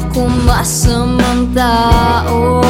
akong masamang tao.